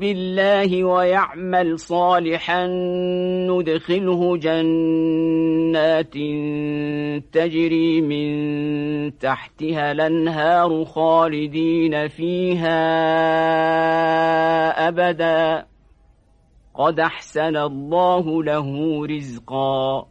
بالله ويعمل صالحا ندخله جنات تجري من تحتها الأنهار خالدين فيها أبدا. قد أحسن الله له رزقا.